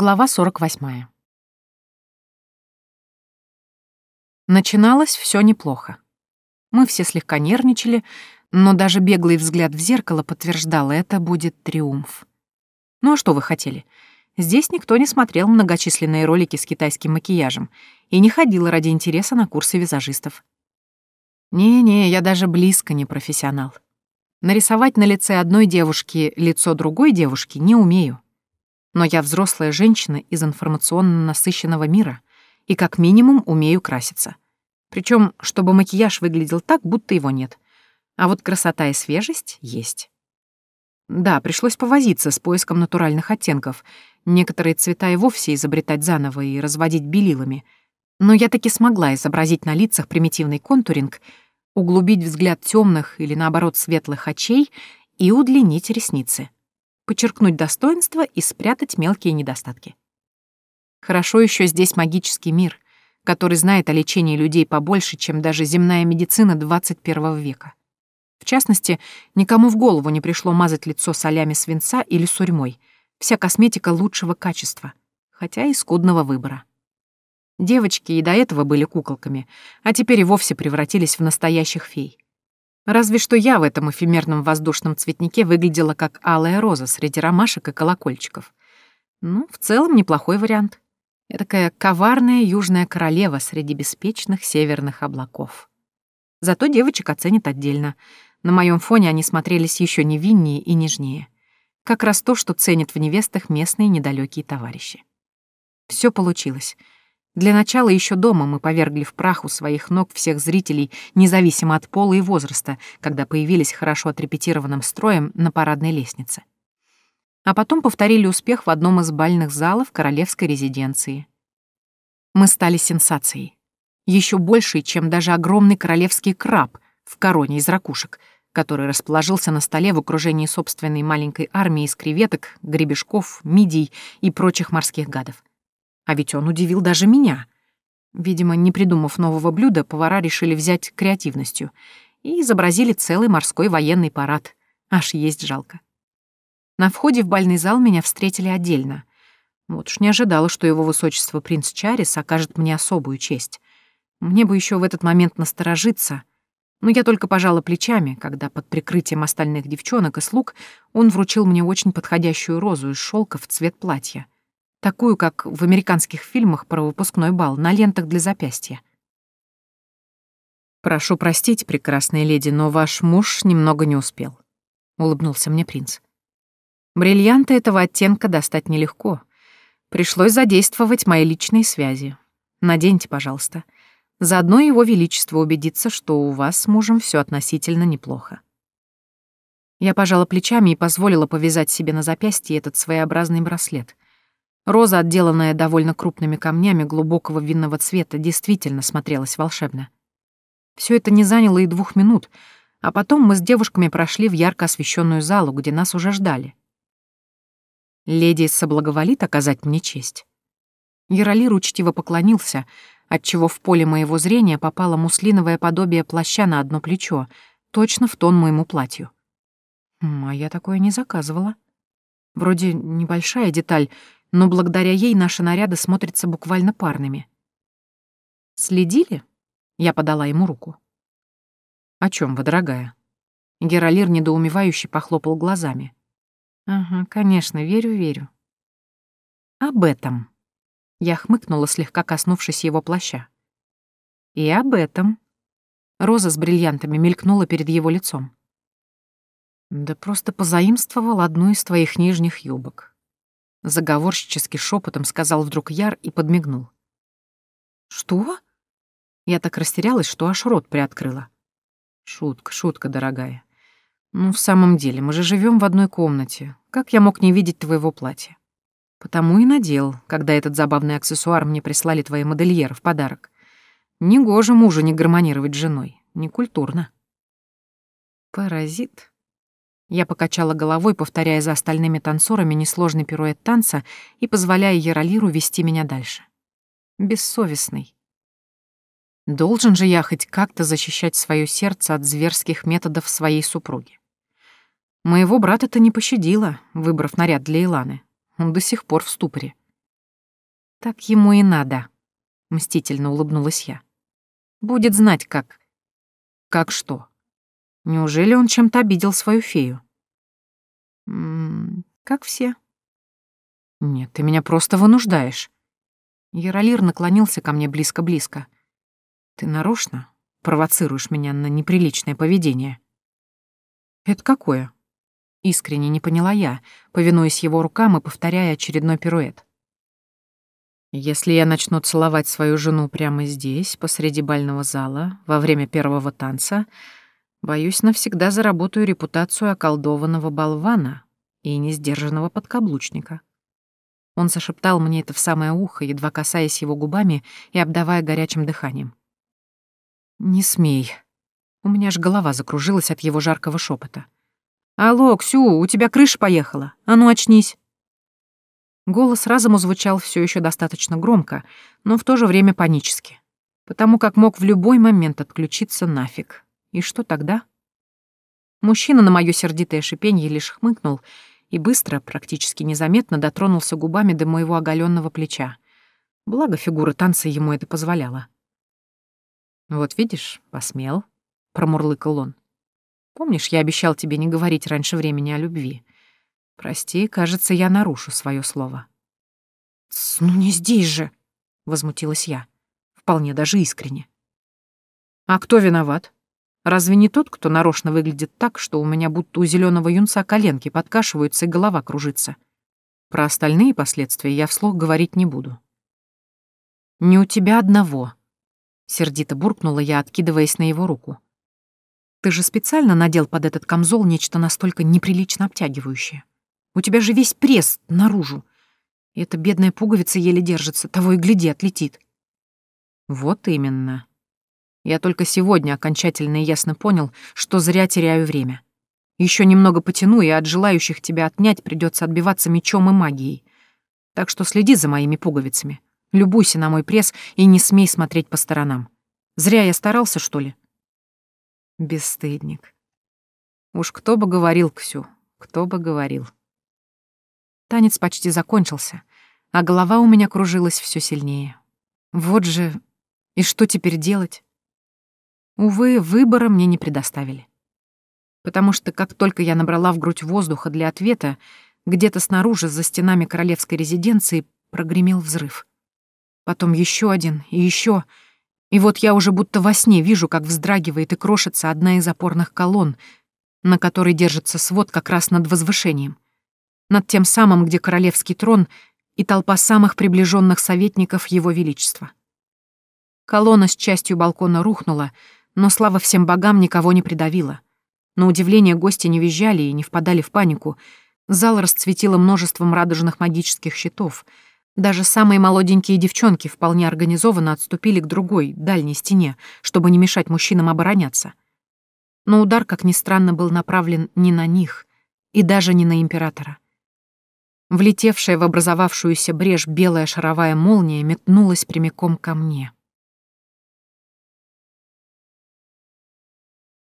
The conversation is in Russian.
Глава 48. Начиналось все неплохо. Мы все слегка нервничали, но даже беглый взгляд в зеркало подтверждал, это будет триумф. Ну а что вы хотели? Здесь никто не смотрел многочисленные ролики с китайским макияжем и не ходил ради интереса на курсы визажистов. Не-не, я даже близко не профессионал. Нарисовать на лице одной девушки лицо другой девушки не умею. Но я взрослая женщина из информационно насыщенного мира и как минимум умею краситься. Причем, чтобы макияж выглядел так, будто его нет. А вот красота и свежесть есть. Да, пришлось повозиться с поиском натуральных оттенков. Некоторые цвета и вовсе изобретать заново и разводить белилами. Но я таки смогла изобразить на лицах примитивный контуринг, углубить взгляд темных или, наоборот, светлых очей и удлинить ресницы подчеркнуть достоинства и спрятать мелкие недостатки. Хорошо еще здесь магический мир, который знает о лечении людей побольше, чем даже земная медицина 21 века. В частности, никому в голову не пришло мазать лицо солями свинца или сурьмой. Вся косметика лучшего качества, хотя и скудного выбора. Девочки и до этого были куколками, а теперь и вовсе превратились в настоящих фей. Разве что я в этом эфемерном воздушном цветнике выглядела как алая роза среди ромашек и колокольчиков. Ну, в целом неплохой вариант. Такая коварная южная королева среди беспечных северных облаков. Зато девочек оценят отдельно. На моем фоне они смотрелись еще невиннее и нежнее. Как раз то, что ценят в невестах местные недалекие товарищи. Все получилось. Для начала еще дома мы повергли в прах у своих ног всех зрителей, независимо от пола и возраста, когда появились хорошо отрепетированным строем на парадной лестнице. А потом повторили успех в одном из бальных залов королевской резиденции. Мы стали сенсацией. Еще большей, чем даже огромный королевский краб в короне из ракушек, который расположился на столе в окружении собственной маленькой армии из креветок, гребешков, мидий и прочих морских гадов. А ведь он удивил даже меня. Видимо, не придумав нового блюда, повара решили взять креативностью и изобразили целый морской военный парад. Аж есть жалко. На входе в бальный зал меня встретили отдельно. Вот уж не ожидала, что его высочество принц Чарис окажет мне особую честь. Мне бы еще в этот момент насторожиться, но я только пожала плечами, когда под прикрытием остальных девчонок и слуг он вручил мне очень подходящую розу из шелка в цвет платья — Такую, как в американских фильмах про выпускной бал, на лентах для запястья. «Прошу простить, прекрасная леди, но ваш муж немного не успел», — улыбнулся мне принц. «Бриллианты этого оттенка достать нелегко. Пришлось задействовать мои личные связи. Наденьте, пожалуйста. Заодно его величество убедится, что у вас с мужем все относительно неплохо». Я пожала плечами и позволила повязать себе на запястье этот своеобразный браслет — Роза, отделанная довольно крупными камнями глубокого винного цвета, действительно смотрелась волшебно. Все это не заняло и двух минут, а потом мы с девушками прошли в ярко освещенную залу, где нас уже ждали. Леди соблаговолит оказать мне честь. Яролир учтиво поклонился, отчего в поле моего зрения попало муслиновое подобие плаща на одно плечо, точно в тон моему платью. А я такое не заказывала. Вроде небольшая деталь, но благодаря ей наши наряды смотрятся буквально парными. «Следили?» — я подала ему руку. «О чем вы, дорогая?» Гералир недоумевающе похлопал глазами. «Ага, конечно, верю, верю». «Об этом». Я хмыкнула, слегка коснувшись его плаща. «И об этом». Роза с бриллиантами мелькнула перед его лицом. «Да просто позаимствовал одну из твоих нижних юбок. Заговорщически шепотом сказал вдруг Яр и подмигнул. «Что?» Я так растерялась, что аж рот приоткрыла. «Шутка, шутка, дорогая. Ну, в самом деле, мы же живем в одной комнате. Как я мог не видеть твоего платья? Потому и надел, когда этот забавный аксессуар мне прислали твои модельеры в подарок. Негоже мужа не гармонировать с женой. Некультурно». «Паразит», я покачала головой, повторяя за остальными танцорами несложный пируэт танца и позволяя Яролиру вести меня дальше. Бессовестный. Должен же я хоть как-то защищать свое сердце от зверских методов своей супруги. Моего брата-то не пощадила, выбрав наряд для Иланы. Он до сих пор в ступоре. Так ему и надо, мстительно улыбнулась я. Будет знать, как... Как что? Неужели он чем-то обидел свою фею? М -м, как все. Нет, ты меня просто вынуждаешь. Яролир наклонился ко мне близко-близко. Ты нарочно провоцируешь меня на неприличное поведение. Это какое? Искренне не поняла я, повинуясь его рукам и повторяя очередной пируэт. Если я начну целовать свою жену прямо здесь, посреди бального зала, во время первого танца, боюсь, навсегда заработаю репутацию околдованного болвана и несдержанного подкаблучника. Он зашептал мне это в самое ухо, едва касаясь его губами и обдавая горячим дыханием. «Не смей». У меня аж голова закружилась от его жаркого шепота. «Алло, Ксю, у тебя крыша поехала. А ну, очнись». Голос разуму звучал все еще достаточно громко, но в то же время панически, потому как мог в любой момент отключиться нафиг. И что тогда? Мужчина на мое сердитое шипенье лишь хмыкнул и быстро, практически незаметно дотронулся губами до моего оголенного плеча. Благо фигура танца ему это позволяла. «Вот видишь, посмел», — промурлыкал он. «Помнишь, я обещал тебе не говорить раньше времени о любви? Прости, кажется, я нарушу свое слово». «Ну не здесь же», — возмутилась я, вполне даже искренне. «А кто виноват?» Разве не тот, кто нарочно выглядит так, что у меня будто у зеленого юнца коленки подкашиваются и голова кружится? Про остальные последствия я вслух говорить не буду. «Не у тебя одного», — сердито буркнула я, откидываясь на его руку. «Ты же специально надел под этот камзол нечто настолько неприлично обтягивающее. У тебя же весь пресс наружу. И эта бедная пуговица еле держится, того и гляди, отлетит». «Вот именно», я только сегодня окончательно и ясно понял, что зря теряю время. Еще немного потяну, и от желающих тебя отнять придется отбиваться мечом и магией. Так что следи за моими пуговицами. Любуйся на мой пресс и не смей смотреть по сторонам. Зря я старался, что ли? Бесстыдник. Уж кто бы говорил, Ксю, кто бы говорил. Танец почти закончился, а голова у меня кружилась все сильнее. Вот же... И что теперь делать? Увы, выбора мне не предоставили. Потому что как только я набрала в грудь воздуха для ответа, где-то снаружи, за стенами королевской резиденции, прогремел взрыв. Потом еще один и еще. И вот я уже будто во сне вижу, как вздрагивает и крошится одна из опорных колонн, на которой держится свод как раз над возвышением. Над тем самым, где королевский трон и толпа самых приближенных советников Его Величества. Колонна с частью балкона рухнула, но слава всем богам никого не придавила. На удивление гости не визжали и не впадали в панику. Зал расцветило множеством радужных магических щитов. Даже самые молоденькие девчонки вполне организованно отступили к другой, дальней стене, чтобы не мешать мужчинам обороняться. Но удар, как ни странно, был направлен не на них и даже не на императора. Влетевшая в образовавшуюся брешь белая шаровая молния метнулась прямиком ко мне.